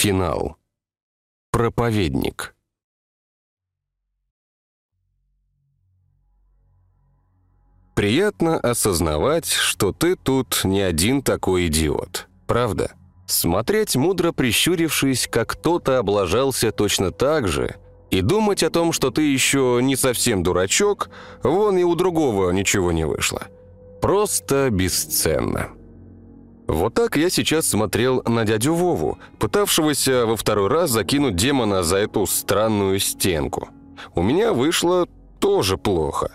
Финал. Проповедник. Приятно осознавать, что ты тут не один такой идиот. Правда? Смотреть, мудро прищурившись, как кто-то облажался точно так же, и думать о том, что ты еще не совсем дурачок, вон и у другого ничего не вышло. Просто бесценно. Вот так я сейчас смотрел на дядю Вову, пытавшегося во второй раз закинуть демона за эту странную стенку. У меня вышло тоже плохо.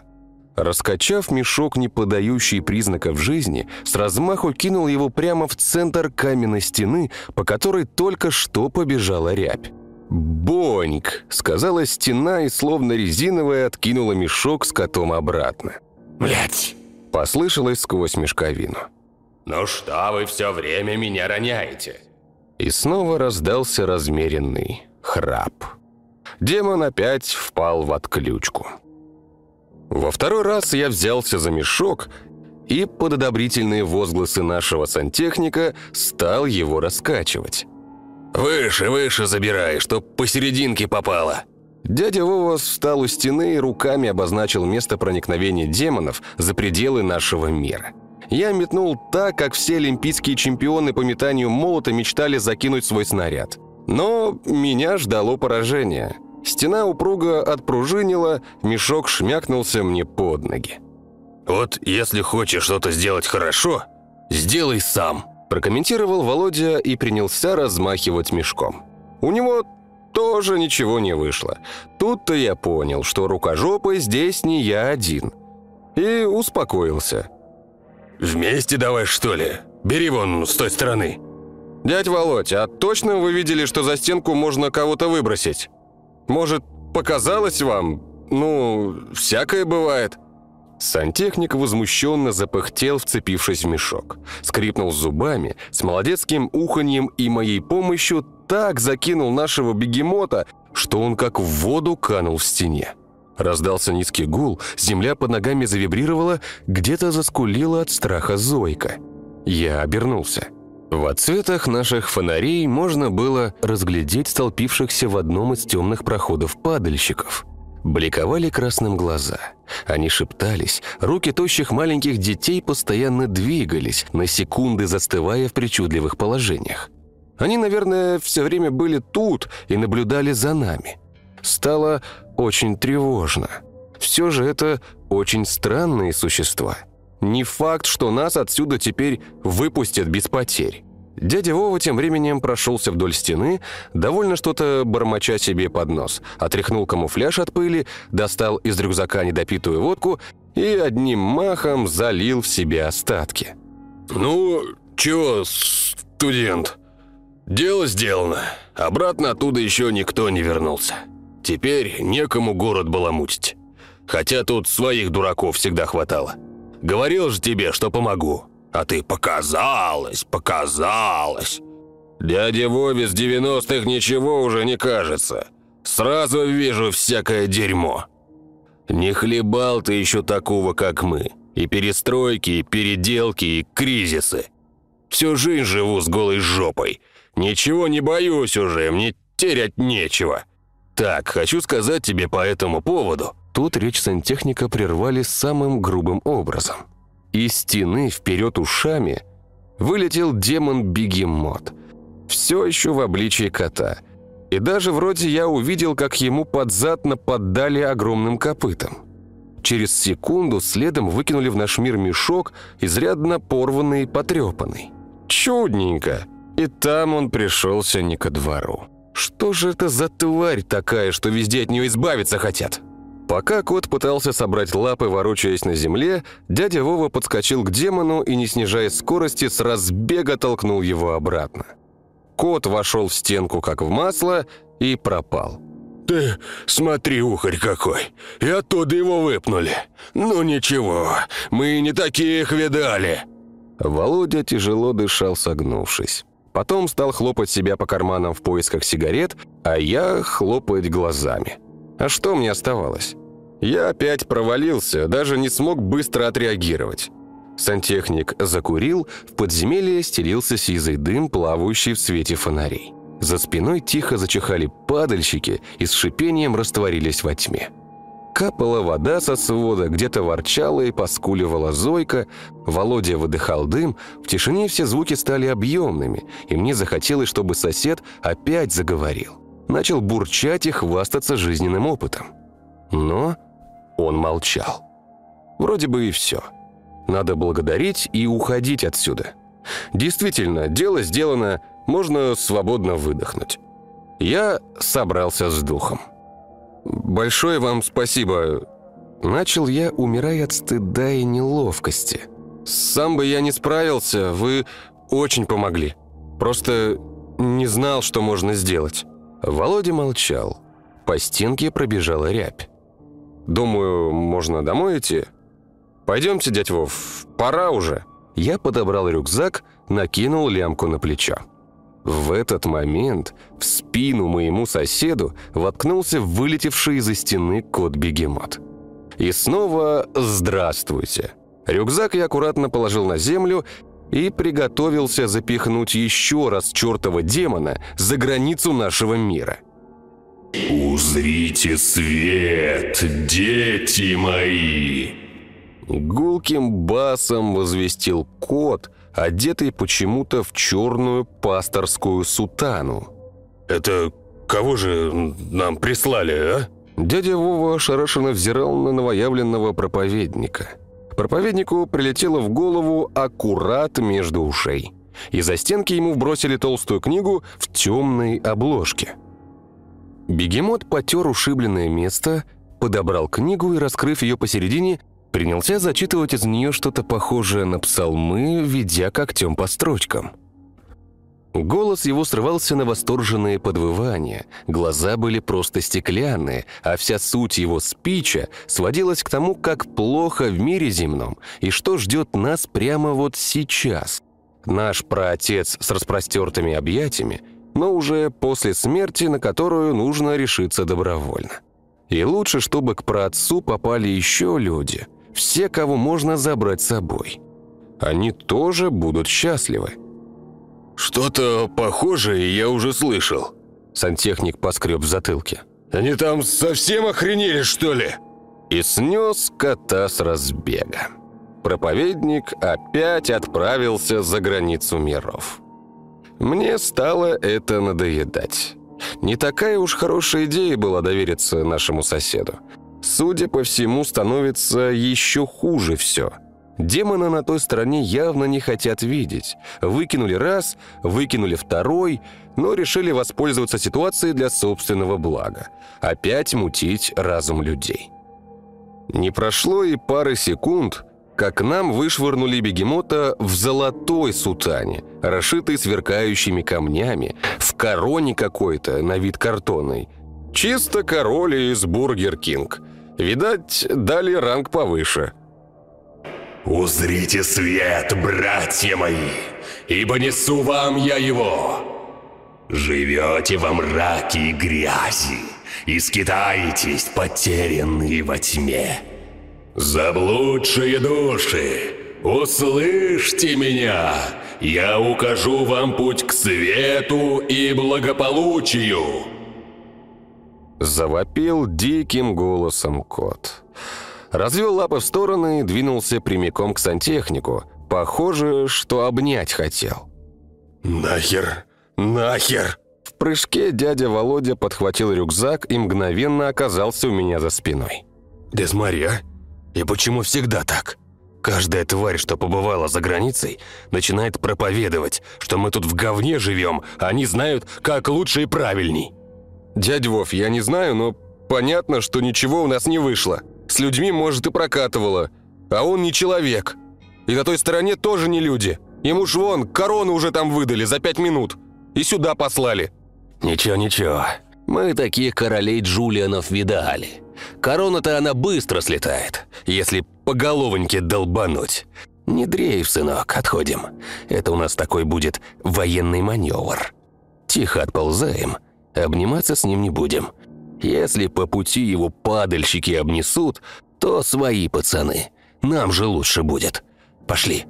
Раскачав мешок, не подающий признаков жизни, с размаху кинул его прямо в центр каменной стены, по которой только что побежала рябь. «Боньк!» — сказала стена и, словно резиновая, откинула мешок с котом обратно. Блять! Послышалось сквозь мешковину. Ну что вы все время меня роняете? И снова раздался размеренный храп. Демон опять впал в отключку. Во второй раз я взялся за мешок и под одобрительные возгласы нашего сантехника стал его раскачивать. Выше, выше забирай, чтоб посерединке попало. Дядя Вова встал у стены и руками обозначил место проникновения демонов за пределы нашего мира. Я метнул так, как все олимпийские чемпионы по метанию молота мечтали закинуть свой снаряд. Но меня ждало поражение. Стена упруго отпружинила, мешок шмякнулся мне под ноги. Вот если хочешь что-то сделать хорошо, сделай сам. Прокомментировал Володя и принялся размахивать мешком. У него тоже ничего не вышло. Тут-то я понял, что рукожопый здесь не я один. И успокоился. «Вместе давай, что ли? Бери вон с той стороны». «Дядь Володь, а точно вы видели, что за стенку можно кого-то выбросить? Может, показалось вам? Ну, всякое бывает». Сантехник возмущенно запыхтел, вцепившись в мешок. Скрипнул зубами, с молодецким уханьем и моей помощью так закинул нашего бегемота, что он как в воду канул в стене. Раздался низкий гул, земля под ногами завибрировала, где-то заскулила от страха Зойка. Я обернулся. В отцветах наших фонарей можно было разглядеть столпившихся в одном из темных проходов падальщиков. Бликовали красным глаза. Они шептались, руки тощих маленьких детей постоянно двигались, на секунды застывая в причудливых положениях. Они, наверное, все время были тут и наблюдали за нами. Стало очень тревожно. Все же это очень странные существа. Не факт, что нас отсюда теперь выпустят без потерь. Дядя Вова тем временем прошелся вдоль стены, довольно что-то бормоча себе под нос, отряхнул камуфляж от пыли, достал из рюкзака недопитую водку и одним махом залил в себе остатки. «Ну, чего, студент? Дело сделано. Обратно оттуда еще никто не вернулся. Теперь некому город баламутить. Хотя тут своих дураков всегда хватало. Говорил же тебе, что помогу. А ты показалось, показалось. Дяде Вове с 90-х ничего уже не кажется. Сразу вижу всякое дерьмо. Не хлебал ты еще такого, как мы. И перестройки, и переделки, и кризисы. Всю жизнь живу с голой жопой. Ничего не боюсь уже, мне терять нечего. Так, хочу сказать тебе по этому поводу. Тут речь сантехника прервали самым грубым образом. Из стены вперед ушами вылетел демон-бегемот. Все еще в обличии кота. И даже вроде я увидел, как ему под зад нападали огромным копытом. Через секунду следом выкинули в наш мир мешок, изрядно порванный и потрепанный. Чудненько. И там он пришелся не ко двору. Что же это за тварь такая, что везде от нее избавиться хотят? Пока кот пытался собрать лапы, ворочаясь на земле, дядя Вова подскочил к демону и, не снижая скорости, с разбега толкнул его обратно. Кот вошел в стенку, как в масло, и пропал. «Ты смотри, ухарь какой! И оттуда его выпнули! Ну ничего, мы не таких видали!» Володя тяжело дышал, согнувшись. Потом стал хлопать себя по карманам в поисках сигарет, а я хлопать глазами. А что мне оставалось? Я опять провалился, даже не смог быстро отреагировать. Сантехник закурил, в подземелье стелился сизый дым, плавающий в свете фонарей. За спиной тихо зачихали падальщики и с шипением растворились во тьме. Капала вода со свода, где-то ворчала и поскуливала Зойка, Володя выдыхал дым, в тишине все звуки стали объемными, и мне захотелось, чтобы сосед опять заговорил. Начал бурчать и хвастаться жизненным опытом. Но он молчал. Вроде бы и все. Надо благодарить и уходить отсюда. Действительно, дело сделано, можно свободно выдохнуть. Я собрался с духом. «Большое вам спасибо». Начал я, умирая от стыда и неловкости. «Сам бы я не справился, вы очень помогли. Просто не знал, что можно сделать». Володя молчал. По стенке пробежала рябь. «Думаю, можно домой идти?» «Пойдемте, дядь Вов, пора уже». Я подобрал рюкзак, накинул лямку на плечо. В этот момент в спину моему соседу воткнулся вылетевший из-за стены кот-бегемот. И снова «Здравствуйте». Рюкзак я аккуратно положил на землю и приготовился запихнуть еще раз чертова демона за границу нашего мира. «Узрите свет, дети мои!» Гулким басом возвестил кот, одетый почему-то в черную пасторскую сутану. «Это кого же нам прислали, а?» Дядя Вова ошарашенно взирал на новоявленного проповедника. Проповеднику прилетело в голову аккурат между ушей. Из-за стенки ему бросили толстую книгу в темной обложке. Бегемот потер ушибленное место, подобрал книгу и, раскрыв ее посередине, принялся зачитывать из нее что-то похожее на псалмы, ведя когтем по строчкам. Голос его срывался на восторженные подвывания, глаза были просто стеклянные, а вся суть его спича сводилась к тому, как плохо в мире земном и что ждет нас прямо вот сейчас. Наш праотец с распростертыми объятиями, но уже после смерти, на которую нужно решиться добровольно. И лучше, чтобы к праотцу попали еще люди – все, кого можно забрать с собой. Они тоже будут счастливы. «Что-то похожее я уже слышал», — сантехник поскреб в затылке. «Они там совсем охренели, что ли?» И снес кота с разбега. Проповедник опять отправился за границу миров. Мне стало это надоедать. Не такая уж хорошая идея была довериться нашему соседу. Судя по всему, становится еще хуже все. Демона на той стороне явно не хотят видеть. Выкинули раз, выкинули второй, но решили воспользоваться ситуацией для собственного блага. Опять мутить разум людей. Не прошло и пары секунд, как нам вышвырнули бегемота в золотой сутане, расшитой сверкающими камнями, в короне какой-то, на вид картонной. Чисто король из Burger King – Видать, дали ранг повыше. «Узрите свет, братья мои, ибо несу вам я его. Живете во мраке и грязи, и скитаетесь, потерянные во тьме. Заблудшие души, услышьте меня, я укажу вам путь к свету и благополучию». Завопил диким голосом кот. Развел лапы в стороны и двинулся прямиком к сантехнику. Похоже, что обнять хотел. «Нахер! Нахер!» В прыжке дядя Володя подхватил рюкзак и мгновенно оказался у меня за спиной. «Десмария, и почему всегда так?» Каждая тварь, что побывала за границей, начинает проповедовать, что мы тут в говне живем, а они знают, как лучше и правильней. «Дядь Вов, я не знаю, но понятно, что ничего у нас не вышло. С людьми, может, и прокатывало. А он не человек. И на той стороне тоже не люди. Ему ж вон, корону уже там выдали за пять минут. И сюда послали». «Ничего, ничего. Мы таких королей Джулианов видали. Корона-то она быстро слетает, если по головоньке долбануть. Не дрейф, сынок, отходим. Это у нас такой будет военный маневр. Тихо отползаем, Обниматься с ним не будем. Если по пути его падальщики обнесут, то свои пацаны. Нам же лучше будет. Пошли».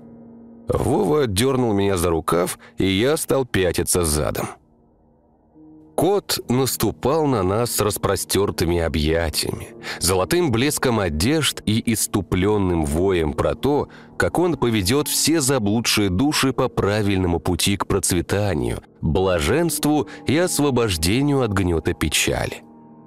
Вова дернул меня за рукав, и я стал пятиться задом. Кот наступал на нас с распростертыми объятиями, золотым блеском одежд и иступленным воем про то, как он поведет все заблудшие души по правильному пути к процветанию, блаженству и освобождению от гнета печали.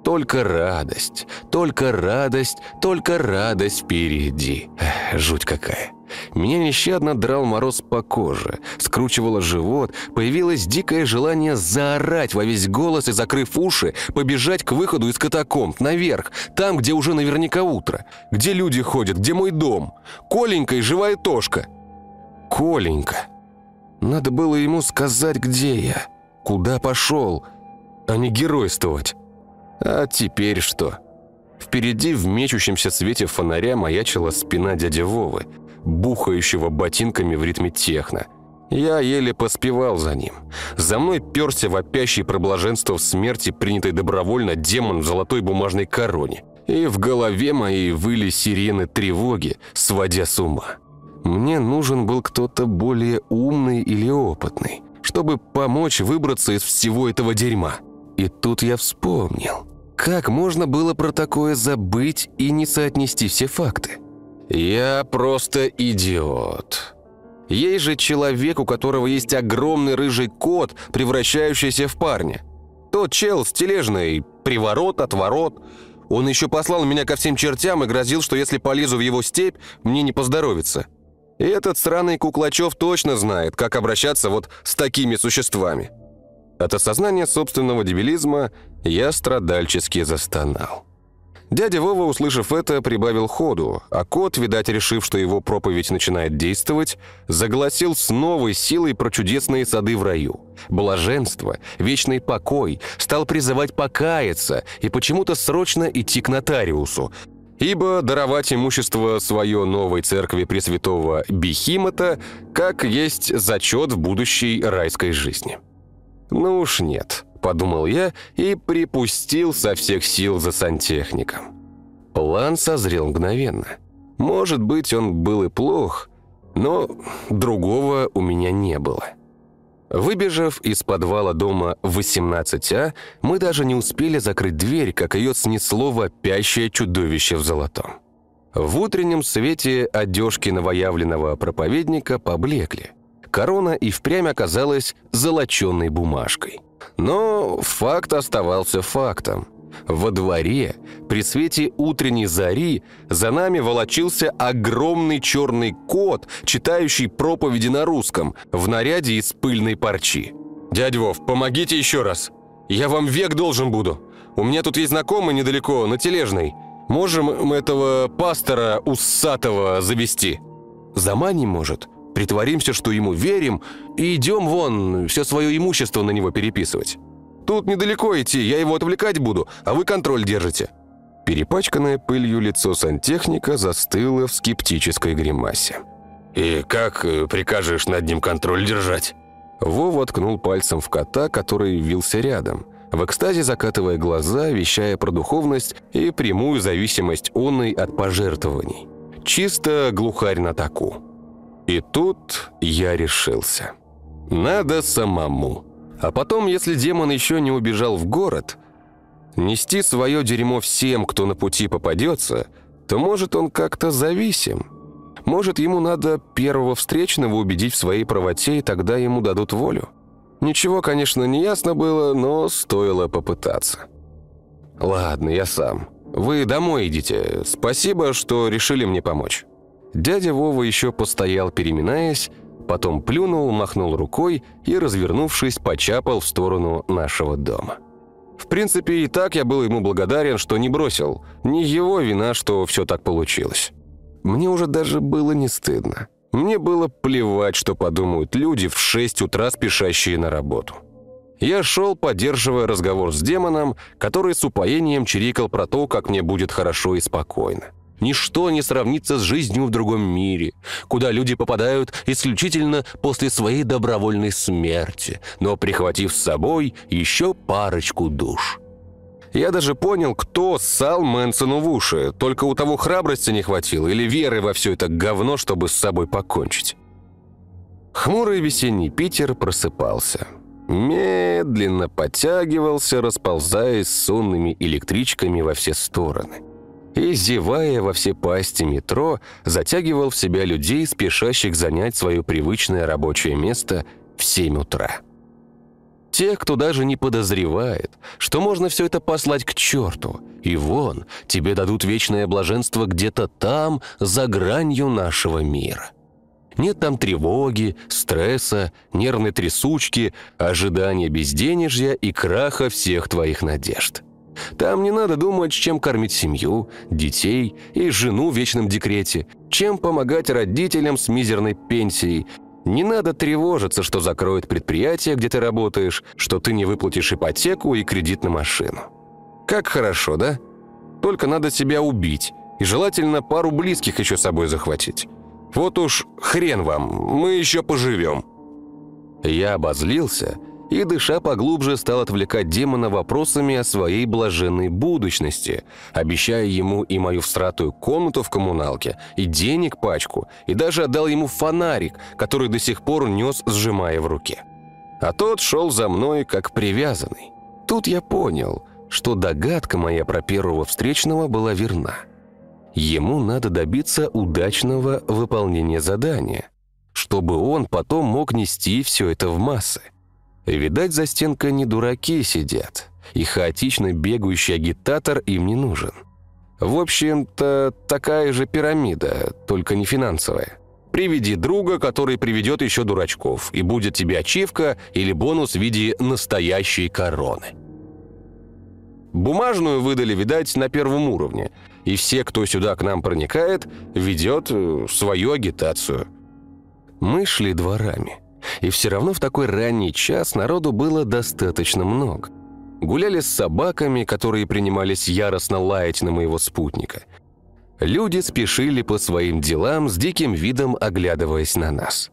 Только радость, только радость, только радость впереди. Жуть какая. Меня нещадно драл мороз по коже, скручивало живот, появилось дикое желание заорать во весь голос и, закрыв уши, побежать к выходу из катакомб, наверх, там, где уже наверняка утро, где люди ходят, где мой дом, Коленька и живая Тошка. Коленька. Надо было ему сказать, где я, куда пошел, а не геройствовать. А теперь что? Впереди в мечущемся свете фонаря маячила спина дяди Вовы, бухающего ботинками в ритме техно. Я еле поспевал за ним. За мной перся вопящий про блаженство в смерти, принятый добровольно демон в золотой бумажной короне. И в голове моей выли сирены тревоги, сводя с ума. Мне нужен был кто-то более умный или опытный, чтобы помочь выбраться из всего этого дерьма. И тут я вспомнил. Как можно было про такое забыть и не соотнести все факты? Я просто идиот. Есть же человек, у которого есть огромный рыжий кот, превращающийся в парня. Тот чел с тележной, приворот, отворот. Он еще послал меня ко всем чертям и грозил, что если полезу в его степь, мне не поздоровится. И этот сраный Куклачев точно знает, как обращаться вот с такими существами. От осознания собственного дебилизма я страдальчески застонал. Дядя Вова, услышав это, прибавил ходу, а кот, видать, решив, что его проповедь начинает действовать, загласил с новой силой про чудесные сады в раю. Блаженство, вечный покой, стал призывать покаяться и почему-то срочно идти к нотариусу, ибо даровать имущество свое новой церкви Пресвятого Бихимота как есть зачет в будущей райской жизни. «Ну уж нет», – подумал я и припустил со всех сил за сантехником. План созрел мгновенно. Может быть, он был и плох, но другого у меня не было. Выбежав из подвала дома 18А, мы даже не успели закрыть дверь, как ее снесло вопящее чудовище в золотом. В утреннем свете одежки новоявленного проповедника поблекли корона и впрямь оказалась золоченной бумажкой. Но факт оставался фактом. Во дворе, при свете утренней зари, за нами волочился огромный черный кот, читающий проповеди на русском, в наряде из пыльной парчи. «Дядь Вов, помогите еще раз. Я вам век должен буду. У меня тут есть знакомый недалеко, на Тележной. Можем этого пастора усатого завести?» «Заманим, может?» Притворимся, что ему верим, и идем вон все свое имущество на него переписывать. Тут недалеко идти, я его отвлекать буду, а вы контроль держите». Перепачканное пылью лицо сантехника застыло в скептической гримасе. «И как э, прикажешь над ним контроль держать?» Вова ткнул пальцем в кота, который вился рядом, в экстазе закатывая глаза, вещая про духовность и прямую зависимость онной от пожертвований. Чисто глухарь на таку. И тут я решился. Надо самому. А потом, если демон еще не убежал в город, нести свое дерьмо всем, кто на пути попадется, то может он как-то зависим. Может, ему надо первого встречного убедить в своей правоте, и тогда ему дадут волю. Ничего, конечно, не ясно было, но стоило попытаться. «Ладно, я сам. Вы домой идите. Спасибо, что решили мне помочь». Дядя Вова еще постоял, переминаясь, потом плюнул, махнул рукой и, развернувшись, почапал в сторону нашего дома. В принципе, и так я был ему благодарен, что не бросил. Не его вина, что все так получилось. Мне уже даже было не стыдно. Мне было плевать, что подумают люди в 6 утра, спешащие на работу. Я шел, поддерживая разговор с демоном, который с упоением чирикал про то, как мне будет хорошо и спокойно. Ничто не сравнится с жизнью в другом мире, куда люди попадают исключительно после своей добровольной смерти, но прихватив с собой еще парочку душ. Я даже понял, кто ссал Мэнсону в уши, только у того храбрости не хватило или веры во все это говно, чтобы с собой покончить. Хмурый весенний Питер просыпался. медленно подтягивался, расползаясь сонными электричками во все стороны. И, зевая во все пасти метро, затягивал в себя людей, спешащих занять свое привычное рабочее место в 7 утра. Тех, кто даже не подозревает, что можно все это послать к черту. И вон, тебе дадут вечное блаженство где-то там, за гранью нашего мира. Нет там тревоги, стресса, нервной трясучки, ожидания безденежья и краха всех твоих надежд. Там не надо думать, чем кормить семью, детей и жену в вечном декрете, чем помогать родителям с мизерной пенсией. Не надо тревожиться, что закроют предприятие, где ты работаешь, что ты не выплатишь ипотеку и кредит на машину. Как хорошо, да? Только надо себя убить, и желательно пару близких еще с собой захватить. Вот уж хрен вам, мы еще поживем». Я обозлился и, дыша поглубже, стал отвлекать демона вопросами о своей блаженной будущности, обещая ему и мою всратую комнату в коммуналке, и денег пачку, и даже отдал ему фонарик, который до сих пор нес, сжимая в руке. А тот шел за мной, как привязанный. Тут я понял, что догадка моя про первого встречного была верна. Ему надо добиться удачного выполнения задания, чтобы он потом мог нести все это в массы. Видать, за стенкой не дураки сидят, и хаотично бегающий агитатор им не нужен. В общем-то, такая же пирамида, только не финансовая. Приведи друга, который приведет еще дурачков, и будет тебе ачивка или бонус в виде настоящей короны. Бумажную выдали, видать, на первом уровне, и все, кто сюда к нам проникает, ведет э, свою агитацию. Мы шли дворами, и все равно в такой ранний час народу было достаточно много. Гуляли с собаками, которые принимались яростно лаять на моего спутника. Люди спешили по своим делам с диким видом, оглядываясь на нас.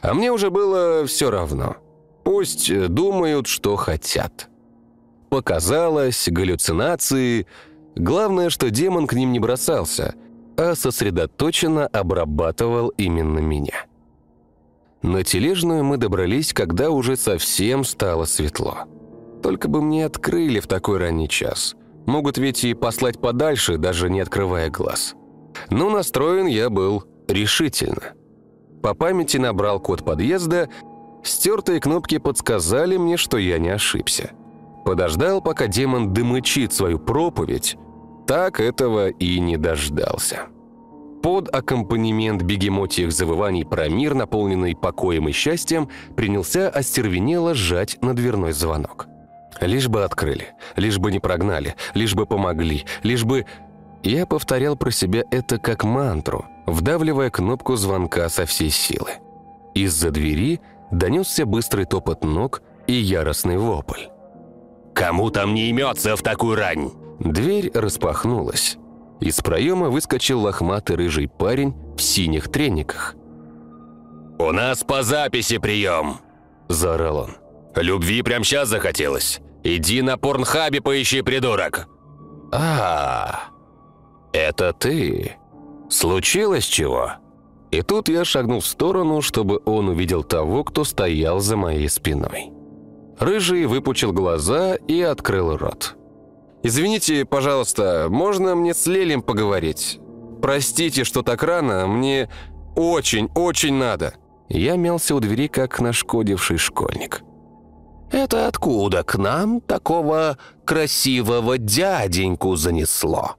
А мне уже было все равно. Пусть э, думают, что хотят. Показалось, галлюцинации. Главное, что демон к ним не бросался, а сосредоточенно обрабатывал именно меня. На тележную мы добрались, когда уже совсем стало светло. Только бы мне открыли в такой ранний час. Могут ведь и послать подальше, даже не открывая глаз. Но настроен я был решительно. По памяти набрал код подъезда, стертые кнопки подсказали мне, что я не ошибся. Подождал, пока демон дымычит свою проповедь, так этого и не дождался. Под аккомпанемент бегемотьих завываний про мир, наполненный покоем и счастьем, принялся остервенело сжать на дверной звонок. Лишь бы открыли, лишь бы не прогнали, лишь бы помогли, лишь бы... Я повторял про себя это как мантру, вдавливая кнопку звонка со всей силы. Из-за двери донесся быстрый топот ног и яростный вопль. «Кому там не имется в такую рань?» Дверь распахнулась. Из проема выскочил лохматый рыжий парень в синих трениках. «У нас по записи прием!» – заорал он. «Любви прям сейчас захотелось. Иди на порнхабе поищи, придурок!» а, это ты? Случилось чего?» И тут я шагнул в сторону, чтобы он увидел того, кто стоял за моей спиной. Рыжий выпучил глаза и открыл рот. «Извините, пожалуйста, можно мне с Лелем поговорить? Простите, что так рано, мне очень-очень надо». Я мялся у двери, как нашкодивший школьник. «Это откуда к нам такого красивого дяденьку занесло?»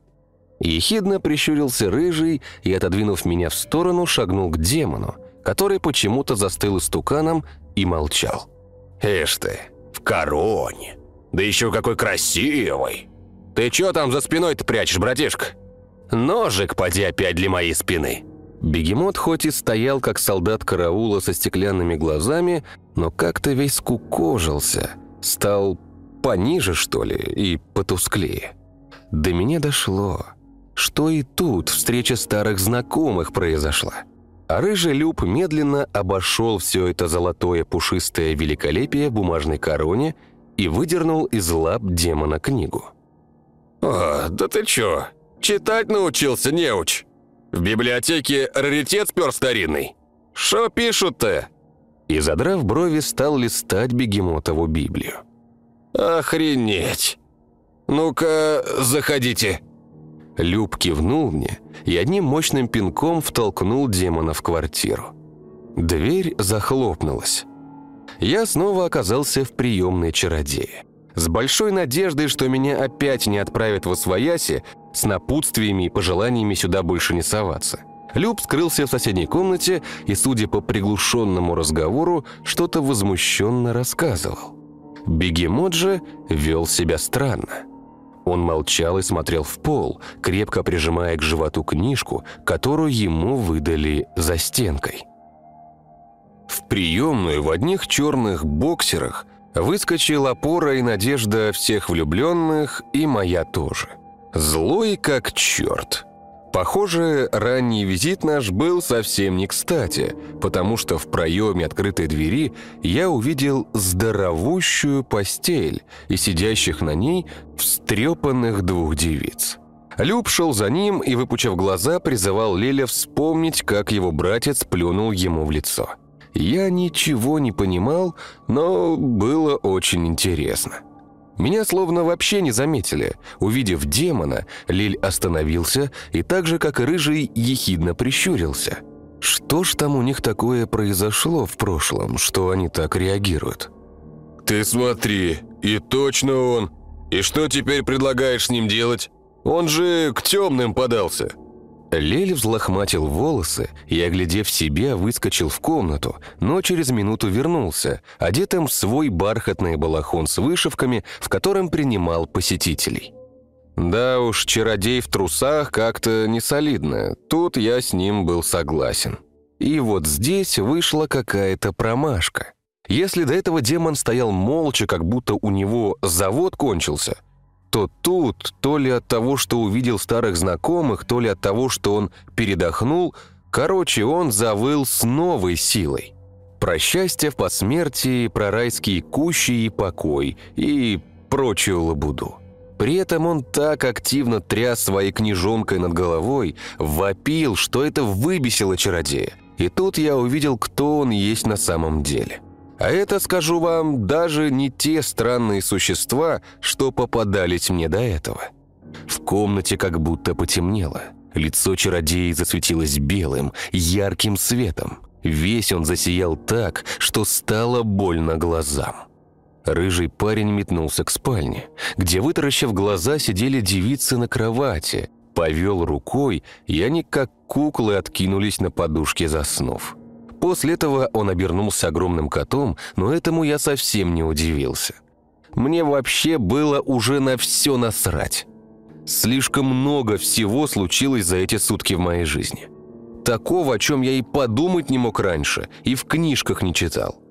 Ехидно прищурился рыжий и, отодвинув меня в сторону, шагнул к демону, который почему-то застыл истуканом и молчал. «Ишь ты, в короне! Да еще какой красивый! Ты чё там за спиной-то прячешь, братишка? Ножик, поди опять для моей спины!» Бегемот хоть и стоял, как солдат караула со стеклянными глазами, но как-то весь скукожился, стал пониже, что ли, и потусклее. До меня дошло, что и тут встреча старых знакомых произошла. А рыжий Люб медленно обошел все это золотое пушистое великолепие в бумажной короне и выдернул из лап демона книгу. «О, да ты чё, читать научился, неуч? В библиотеке раритет спер старинный? Шо пишут-то?» и, задрав брови, стал листать бегемотову Библию. «Охренеть! Ну-ка, заходите!» Люб кивнул мне и одним мощным пинком втолкнул демона в квартиру. Дверь захлопнулась. Я снова оказался в приемной чародея. С большой надеждой, что меня опять не отправят в Освояси, с напутствиями и пожеланиями сюда больше не соваться. Люб скрылся в соседней комнате и, судя по приглушенному разговору, что-то возмущенно рассказывал. Бегемот же вел себя странно. Он молчал и смотрел в пол, крепко прижимая к животу книжку, которую ему выдали за стенкой. В приемную в одних черных боксерах выскочил опора и надежда всех влюбленных, и моя тоже. Злой как черт. Похоже, ранний визит наш был совсем не кстати, потому что в проеме открытой двери я увидел здоровущую постель и сидящих на ней встрепанных двух девиц. Люб шел за ним и, выпучив глаза, призывал Леля вспомнить, как его братец плюнул ему в лицо. Я ничего не понимал, но было очень интересно. Меня словно вообще не заметили. Увидев демона, Лиль остановился и так же, как и Рыжий, ехидно прищурился. Что ж там у них такое произошло в прошлом, что они так реагируют? «Ты смотри, и точно он. И что теперь предлагаешь с ним делать? Он же к темным подался». Лель взлохматил волосы и, оглядев себя, выскочил в комнату, но через минуту вернулся, одетым в свой бархатный балахон с вышивками, в котором принимал посетителей. Да уж, чародей в трусах как-то не солидно, тут я с ним был согласен. И вот здесь вышла какая-то промашка. Если до этого демон стоял молча, как будто у него завод кончился – то тут, то ли от того, что увидел старых знакомых, то ли от того, что он передохнул, короче, он завыл с новой силой. Про счастье в посмертии, про райские кущи и покой, и прочую лабуду. При этом он так активно тряс своей книжонкой над головой, вопил, что это выбесило чародея. И тут я увидел, кто он есть на самом деле – а это, скажу вам, даже не те странные существа, что попадались мне до этого. В комнате как будто потемнело. Лицо чародея засветилось белым, ярким светом. Весь он засиял так, что стало больно глазам. Рыжий парень метнулся к спальне, где, вытаращив глаза, сидели девицы на кровати. Повел рукой, и они, как куклы, откинулись на подушке, заснув. После этого он обернулся огромным котом, но этому я совсем не удивился. Мне вообще было уже на все насрать. Слишком много всего случилось за эти сутки в моей жизни. Такого, о чем я и подумать не мог раньше, и в книжках не читал.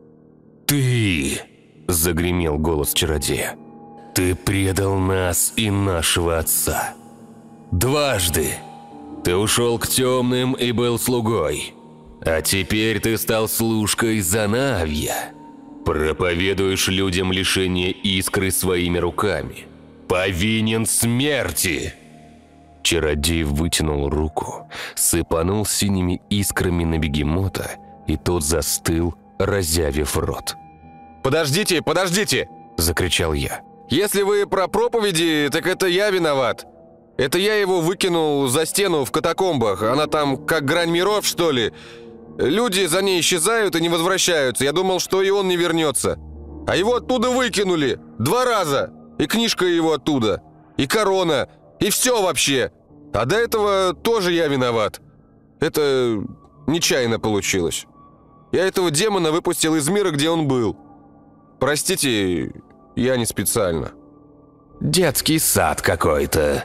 «Ты!» – загремел голос чародея. «Ты предал нас и нашего отца. Дважды. Ты ушел к темным и был слугой. А теперь ты стал служкой Занавья. Проповедуешь людям лишение искры своими руками. Повинен смерти!» Чародей вытянул руку, сыпанул синими искрами на бегемота, и тот застыл, разявив рот. «Подождите, подождите!» – закричал я. «Если вы про проповеди, так это я виноват. Это я его выкинул за стену в катакомбах. Она там как грань миров, что ли? Люди за ней исчезают и не возвращаются. Я думал, что и он не вернется. А его оттуда выкинули. Два раза. И книжка его оттуда. И корона. И все вообще. А до этого тоже я виноват. Это нечаянно получилось. Я этого демона выпустил из мира, где он был. Простите, я не специально. «Детский сад какой-то»,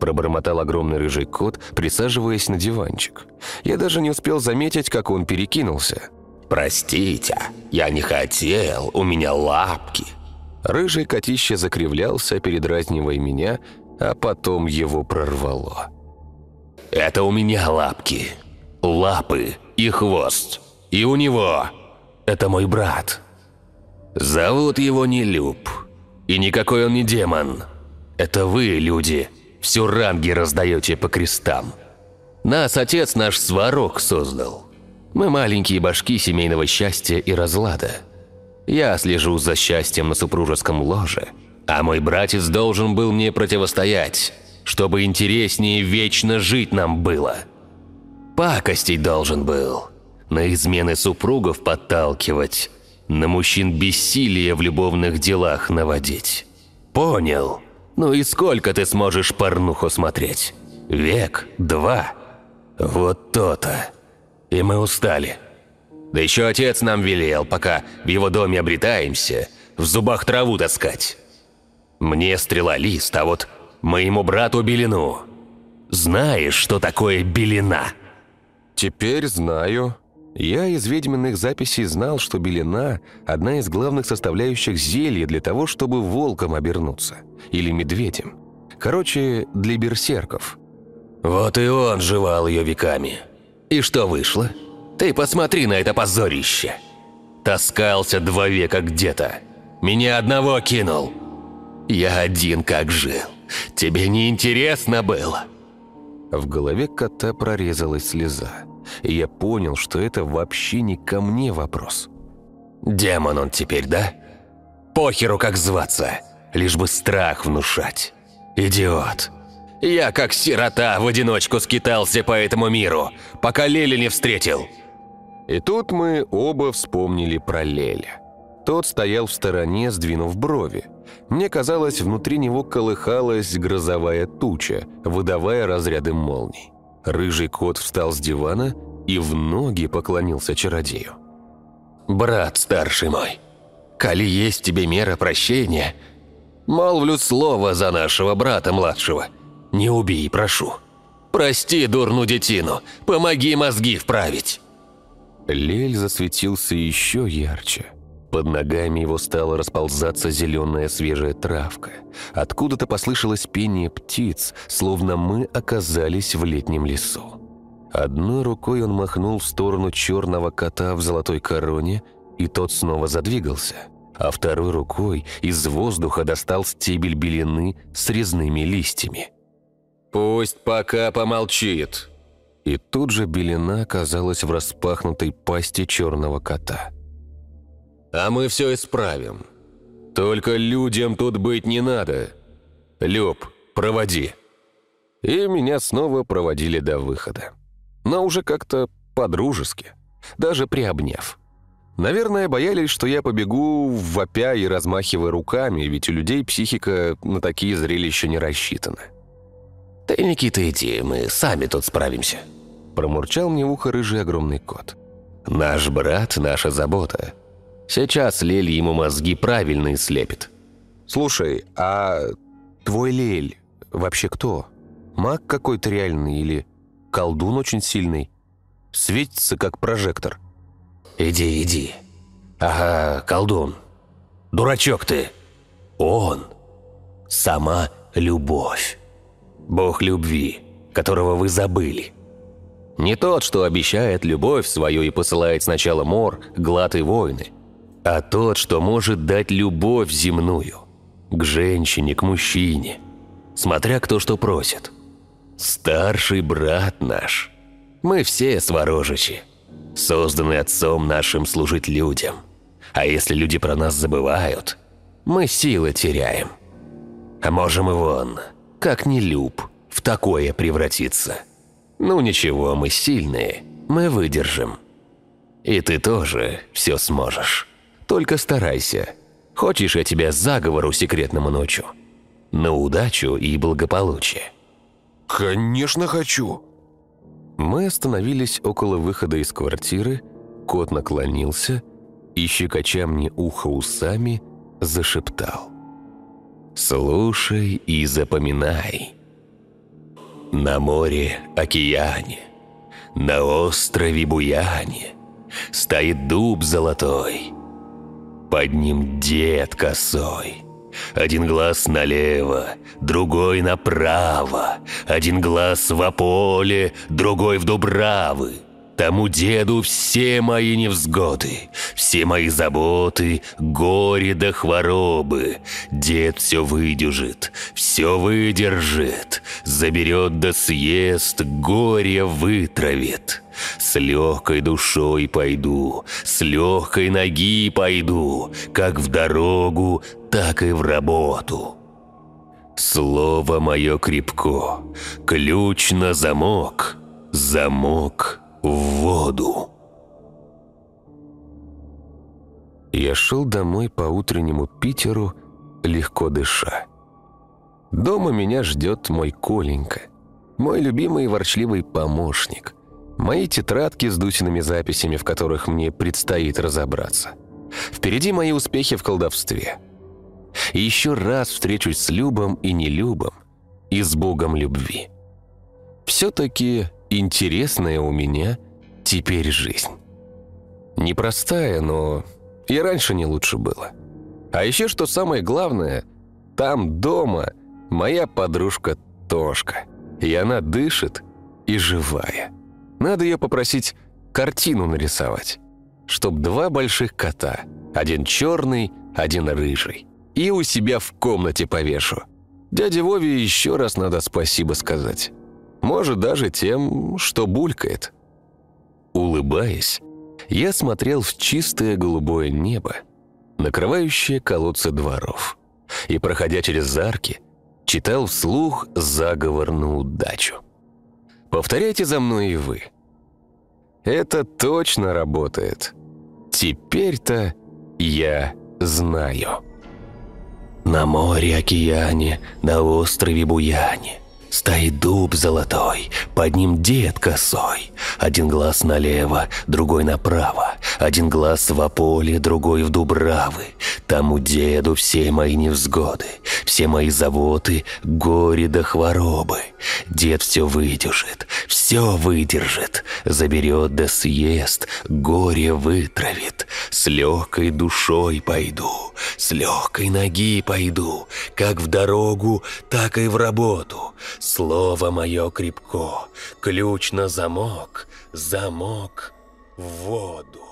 Пробормотал огромный рыжий кот, присаживаясь на диванчик. Я даже не успел заметить, как он перекинулся. «Простите, я не хотел, у меня лапки». Рыжий котище закривлялся, передразнивая меня, а потом его прорвало. «Это у меня лапки, лапы и хвост. И у него. Это мой брат. Зовут его не Люб. И никакой он не демон. Это вы, люди, все ранги раздаете по крестам. Нас отец наш сварог создал. Мы маленькие башки семейного счастья и разлада. Я слежу за счастьем на супружеском ложе, а мой братец должен был мне противостоять, чтобы интереснее вечно жить нам было. Пакостей должен был, на измены супругов подталкивать, на мужчин бессилие в любовных делах наводить. Понял? Ну и сколько ты сможешь порнуху смотреть? Век? Два? Вот то-то. И мы устали. Да еще отец нам велел, пока в его доме обретаемся, в зубах траву таскать. Мне стрела лист, а вот моему брату белину. Знаешь, что такое белина? Теперь знаю. Я из ведьминых записей знал, что белина – одна из главных составляющих зелья для того, чтобы волком обернуться. Или медведем. Короче, для берсерков. Вот и он жевал ее веками. И что вышло? Ты посмотри на это позорище. Таскался два века где-то. Меня одного кинул. Я один как жил. Тебе не интересно было? В голове кота прорезалась слеза и я понял, что это вообще не ко мне вопрос. «Демон он теперь, да? Похеру как зваться, лишь бы страх внушать. Идиот. Я как сирота в одиночку скитался по этому миру, пока Лели не встретил». И тут мы оба вспомнили про Леля. Тот стоял в стороне, сдвинув брови. Мне казалось, внутри него колыхалась грозовая туча, выдавая разряды молний. Рыжий кот встал с дивана и в ноги поклонился чародею. «Брат старший мой, коли есть тебе мера прощения, молвлю слово за нашего брата младшего. Не убей, прошу. Прости дурну детину, помоги мозги вправить». Лель засветился еще ярче. Под ногами его стала расползаться зеленая свежая травка. Откуда-то послышалось пение птиц, словно мы оказались в летнем лесу. Одной рукой он махнул в сторону черного кота в золотой короне, и тот снова задвигался, а второй рукой из воздуха достал стебель белины с резными листьями. «Пусть пока помолчит», и тут же белина оказалась в распахнутой пасти черного кота. А мы все исправим. Только людям тут быть не надо. Люб, проводи». И меня снова проводили до выхода. Но уже как-то по-дружески, даже приобняв. Наверное, боялись, что я побегу, вопя и размахивая руками, ведь у людей психика на такие зрелища не рассчитана. «Ты, Никита, иди, мы сами тут справимся», – промурчал мне в ухо рыжий огромный кот. «Наш брат – наша забота. Сейчас Лель ему мозги правильные слепит. Слушай, а твой Лель вообще кто? Маг какой-то реальный или колдун очень сильный? Светится, как прожектор. Иди, иди. Ага, колдун. Дурачок ты. Он. Сама любовь. Бог любви, которого вы забыли. Не тот, что обещает любовь свою и посылает сначала мор, глад и войны – а тот, что может дать любовь земную. К женщине, к мужчине. Смотря кто что просит. Старший брат наш. Мы все сворожичи. Созданы отцом нашим служить людям. А если люди про нас забывают, мы силы теряем. А можем и вон, как не люб, в такое превратиться. Ну ничего, мы сильные, мы выдержим. И ты тоже все сможешь. Только старайся. Хочешь я тебя заговору секретному ночью? На удачу и благополучие». «Конечно хочу!» Мы остановились около выхода из квартиры, кот наклонился и, щекоча мне ухо усами, зашептал. «Слушай и запоминай. На море океане, на острове Буяне стоит дуб золотой, под ним дед косой. Один глаз налево, другой направо. Один глаз в поле, другой в Дубравы. Тому деду все мои невзгоды, все мои заботы, горе да хворобы. Дед все выдержит, все выдержит, заберет да съест, горе вытравит. С легкой душой пойду, с легкой ноги пойду, как в дорогу, так и в работу. Слово мое крепко, ключ на замок, замок в воду. Я шел домой по утреннему Питеру, легко дыша. Дома меня ждет мой Коленька, мой любимый и ворчливый помощник, мои тетрадки с Дусиными записями, в которых мне предстоит разобраться. Впереди мои успехи в колдовстве. И еще раз встречусь с Любом и Нелюбом, и с Богом любви. Все-таки интересная у меня теперь жизнь. Непростая, но и раньше не лучше было. А еще, что самое главное, там дома моя подружка Тошка. И она дышит и живая. Надо ее попросить картину нарисовать. Чтоб два больших кота, один черный, один рыжий. И у себя в комнате повешу. Дяде Вове еще раз надо спасибо сказать. Может, даже тем, что булькает. Улыбаясь, я смотрел в чистое голубое небо, накрывающее колодцы дворов, и, проходя через арки, читал вслух заговор на удачу. Повторяйте за мной и вы. Это точно работает. Теперь-то я знаю. На море, океане, на острове Буяне Стоит дуб золотой, под ним дед косой. Один глаз налево, другой направо. Один глаз в поле, другой в Дубравы. Тому деду все мои невзгоды, все мои заботы, горе да хворобы. Дед все выдержит, все выдержит, заберет да съест, горе вытравит. С легкой душой пойду, с легкой ноги пойду, как в дорогу, так и в работу. Слово мое крепко, ключ на замок, замок в воду.